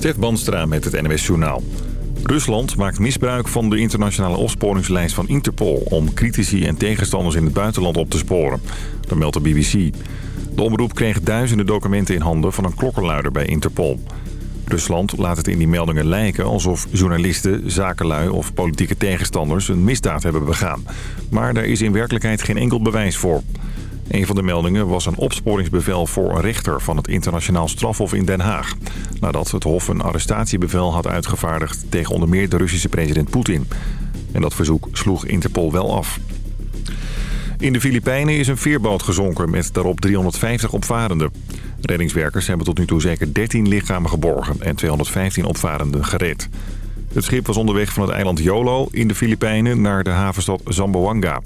Stef Banstra met het NWS Journaal. Rusland maakt misbruik van de internationale opsporingslijst van Interpol... om critici en tegenstanders in het buitenland op te sporen. Dat meldt de BBC. De omroep kreeg duizenden documenten in handen van een klokkenluider bij Interpol. Rusland laat het in die meldingen lijken alsof journalisten, zakenlui of politieke tegenstanders een misdaad hebben begaan. Maar daar is in werkelijkheid geen enkel bewijs voor. Een van de meldingen was een opsporingsbevel voor een rechter van het internationaal strafhof in Den Haag. Nadat het hof een arrestatiebevel had uitgevaardigd tegen onder meer de Russische president Poetin. En dat verzoek sloeg Interpol wel af. In de Filipijnen is een veerboot gezonken met daarop 350 opvarenden. Reddingswerkers hebben tot nu toe zeker 13 lichamen geborgen en 215 opvarenden gered. Het schip was onderweg van het eiland Jolo in de Filipijnen naar de havenstad Zamboanga.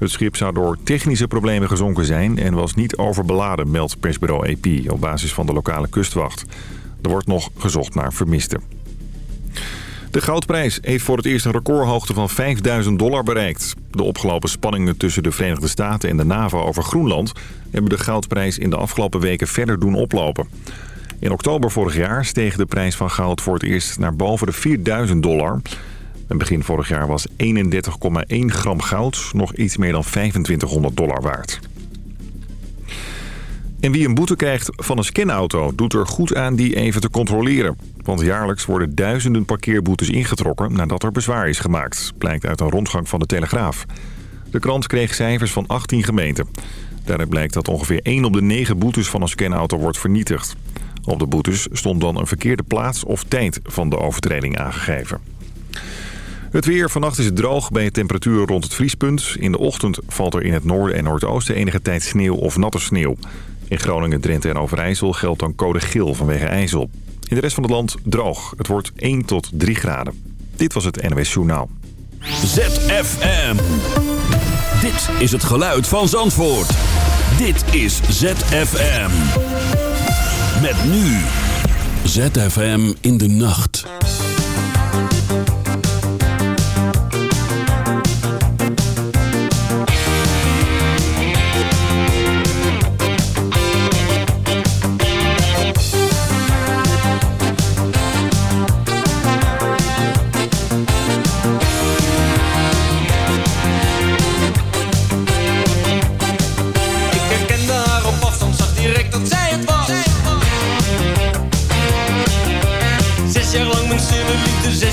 Het schip zou door technische problemen gezonken zijn en was niet overbeladen, meldt persbureau AP op basis van de lokale kustwacht. Er wordt nog gezocht naar vermisten. De goudprijs heeft voor het eerst een recordhoogte van 5000 dollar bereikt. De opgelopen spanningen tussen de Verenigde Staten en de NAVO over Groenland... hebben de goudprijs in de afgelopen weken verder doen oplopen. In oktober vorig jaar steeg de prijs van goud voor het eerst naar boven de 4000 dollar. En begin vorig jaar was 31,1 gram goud nog iets meer dan 2500 dollar waard. En wie een boete krijgt van een scanauto doet er goed aan die even te controleren. Want jaarlijks worden duizenden parkeerboetes ingetrokken nadat er bezwaar is gemaakt. Blijkt uit een rondgang van de Telegraaf. De krant kreeg cijfers van 18 gemeenten. Daaruit blijkt dat ongeveer 1 op de 9 boetes van een scanauto wordt vernietigd. Op de boetes stond dan een verkeerde plaats of tijd van de overtreding aangegeven. Het weer. Vannacht is het droog bij temperatuur rond het vriespunt. In de ochtend valt er in het noorden en noordoosten enige tijd sneeuw of natte sneeuw. In Groningen, Drenthe en Overijssel geldt dan code geel vanwege ijzel. In de rest van het land droog. Het wordt 1 tot 3 graden. Dit was het NWS Journaal. ZFM. Dit is het geluid van Zandvoort. Dit is ZFM. Met nu. ZFM in de nacht.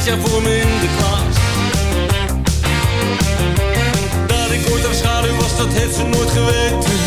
Jaar voor me in de klas. Dat ik ooit haar schaduw was, dat heeft ze nooit geweten.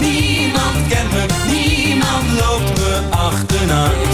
niemand kent me, niemand loopt me achterna.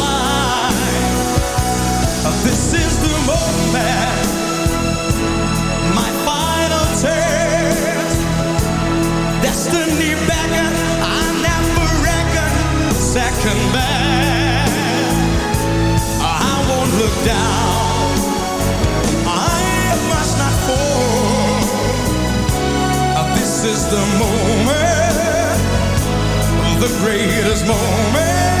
This is the moment, my final. Destiny I never reckon second. I won't look down. I must not fall. This is the moment, the greatest moment.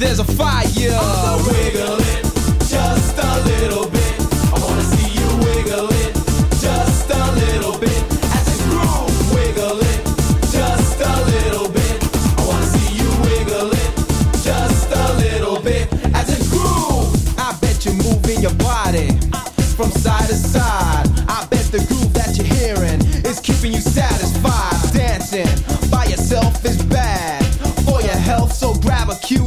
there's a fire.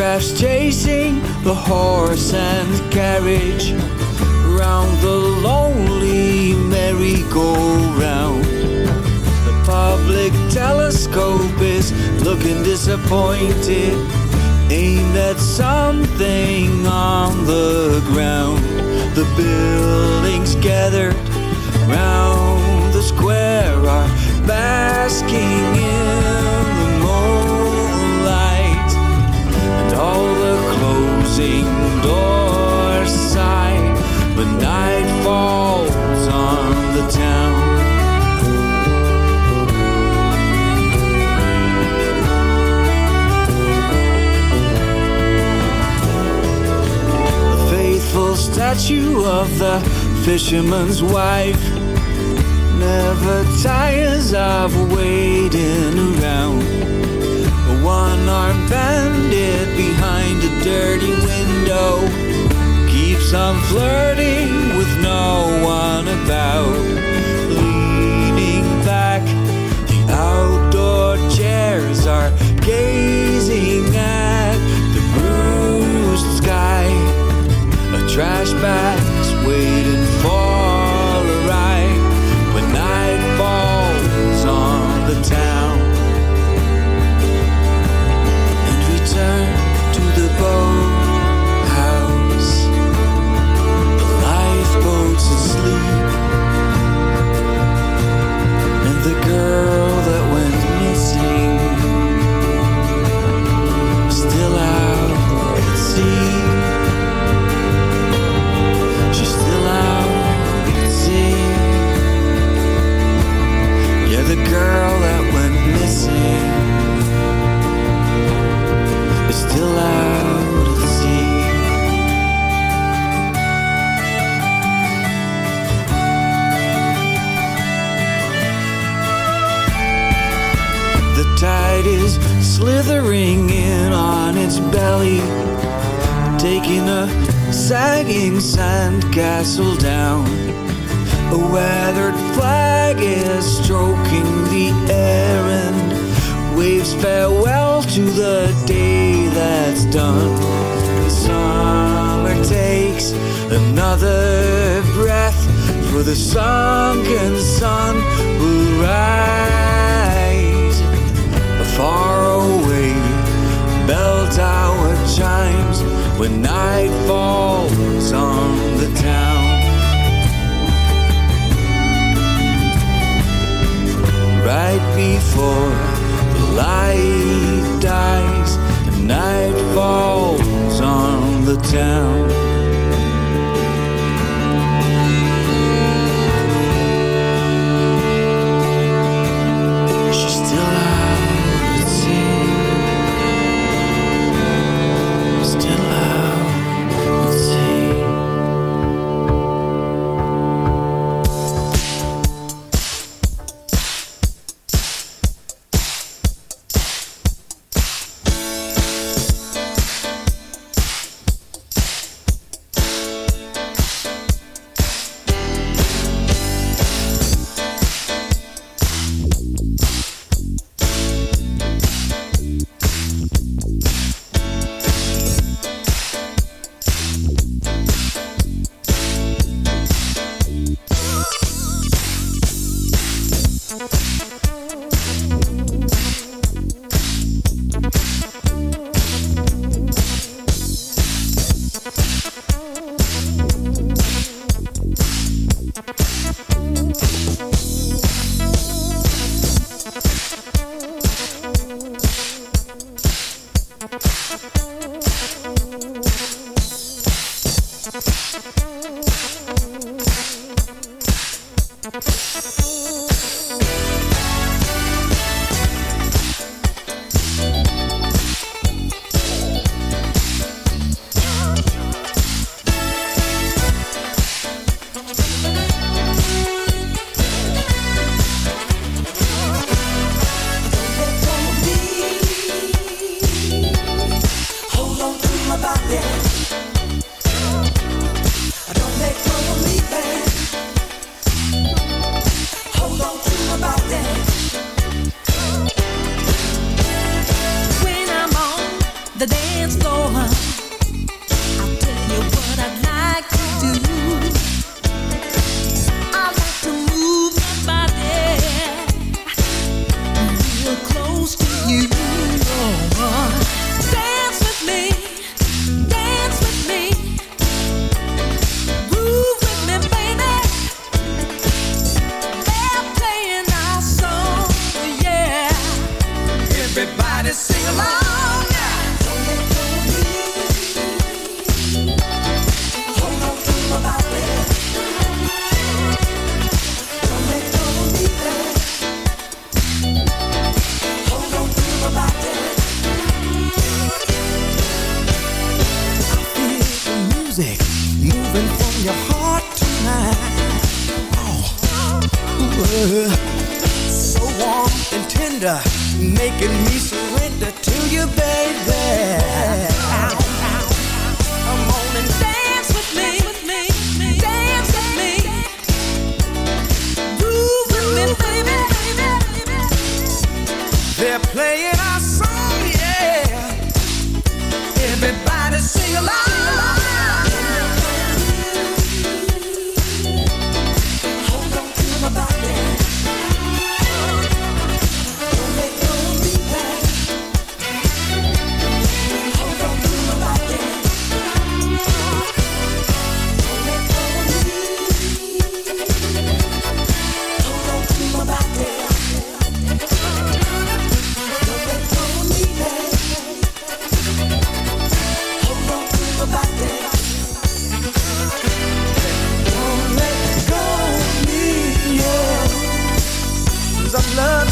Spacecraft's chasing the horse and carriage round the lonely merry-go-round. The public telescope is looking disappointed, aimed at something on the ground. The buildings gathered round the square are basking in doors sigh but night falls on the town. The faithful statue of the fisherman's wife never tires of waiting around a one-armed bandit behind a dirty window keeps on flirting with no one about. Leaning back, the outdoor chairs are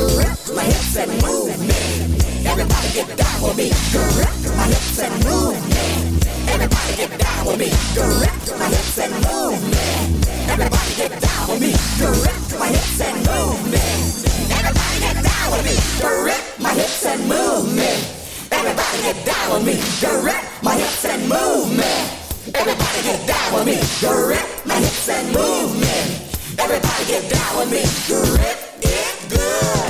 Correct my hips and move me. Everybody get down with me. Correct my hips and move me. Everybody get down with me. Correct my hips and move me. Everybody get down with me. Correct my hips and move me. Everybody get down with me. Correct my hips and move me. Everybody get down with me. Correct my it good.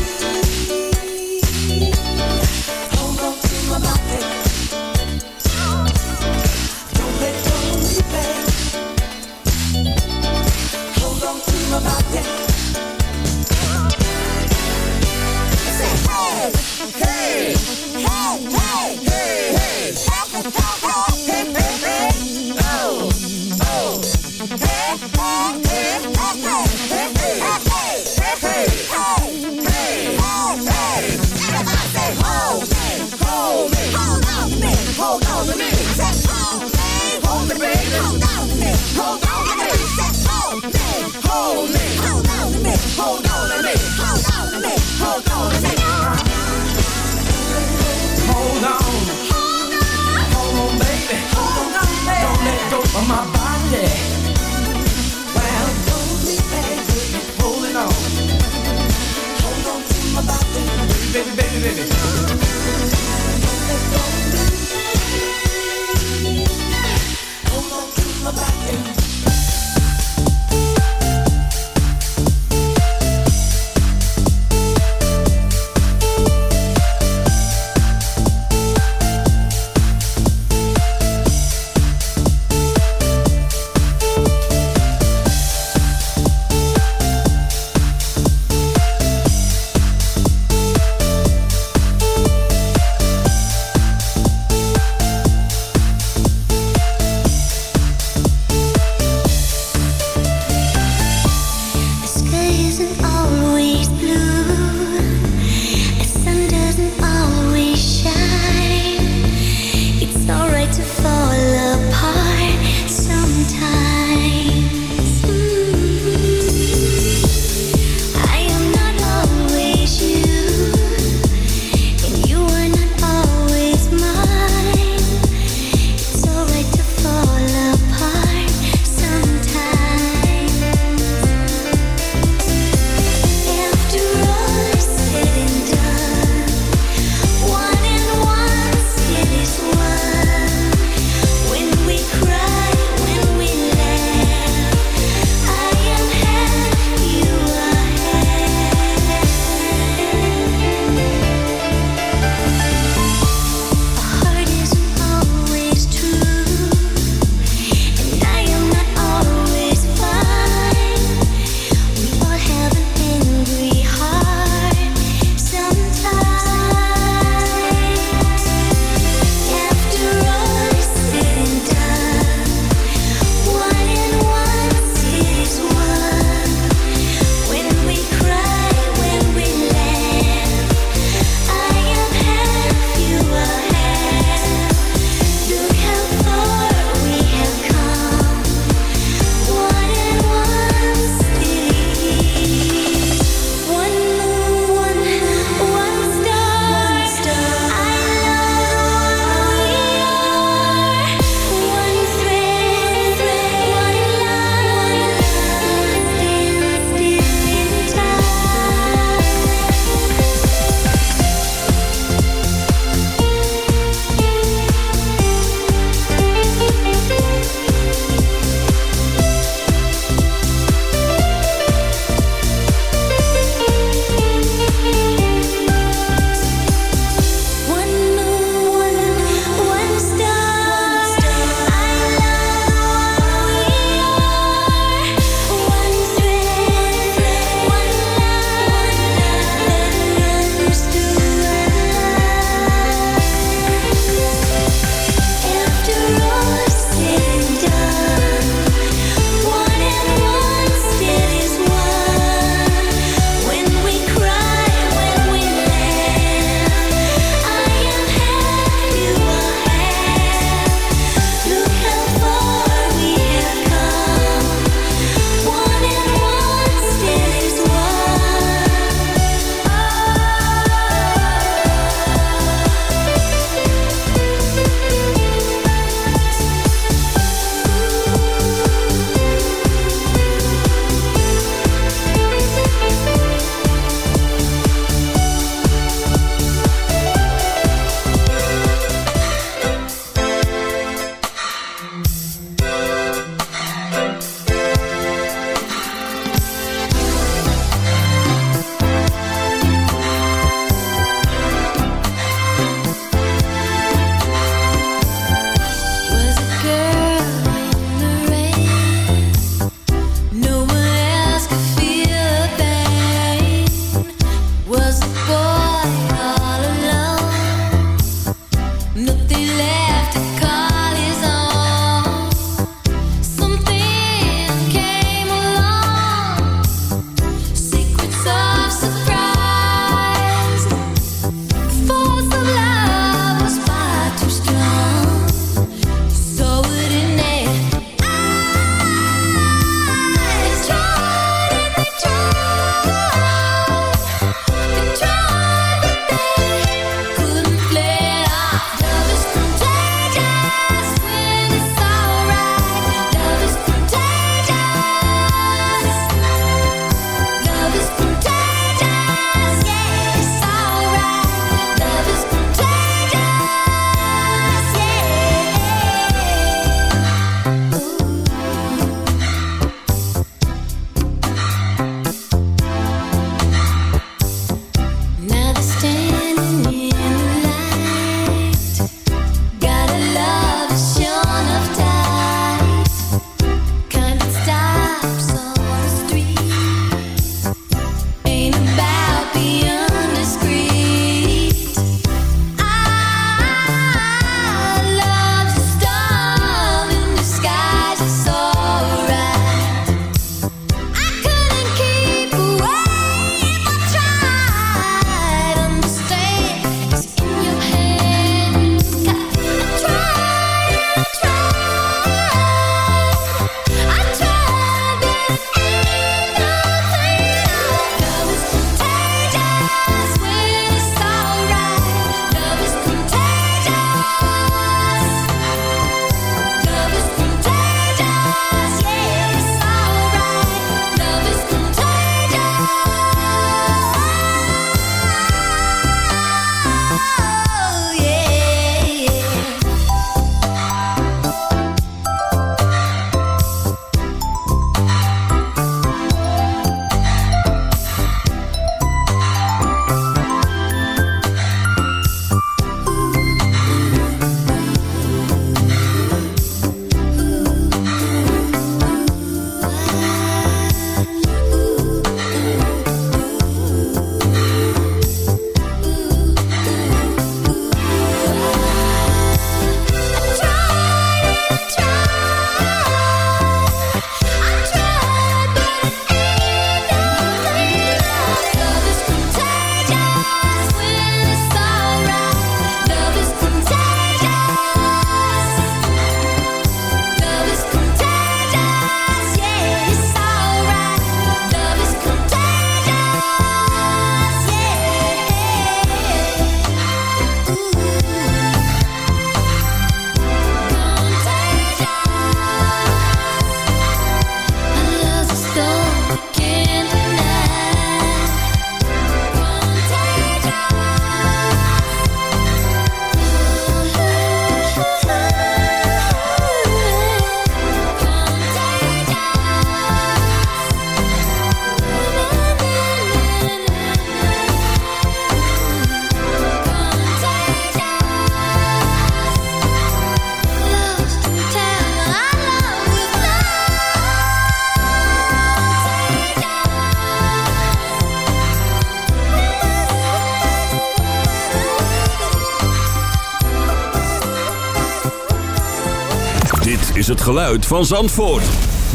Geluid van Zandvoort.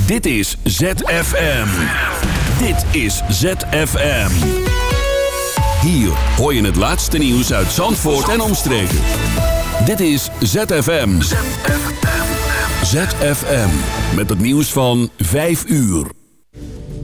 Dit is ZFM. Dit is ZFM. Hier hoor je het laatste nieuws uit Zandvoort en omstreken. Dit is ZFM. ZFM. Met het nieuws van 5 uur.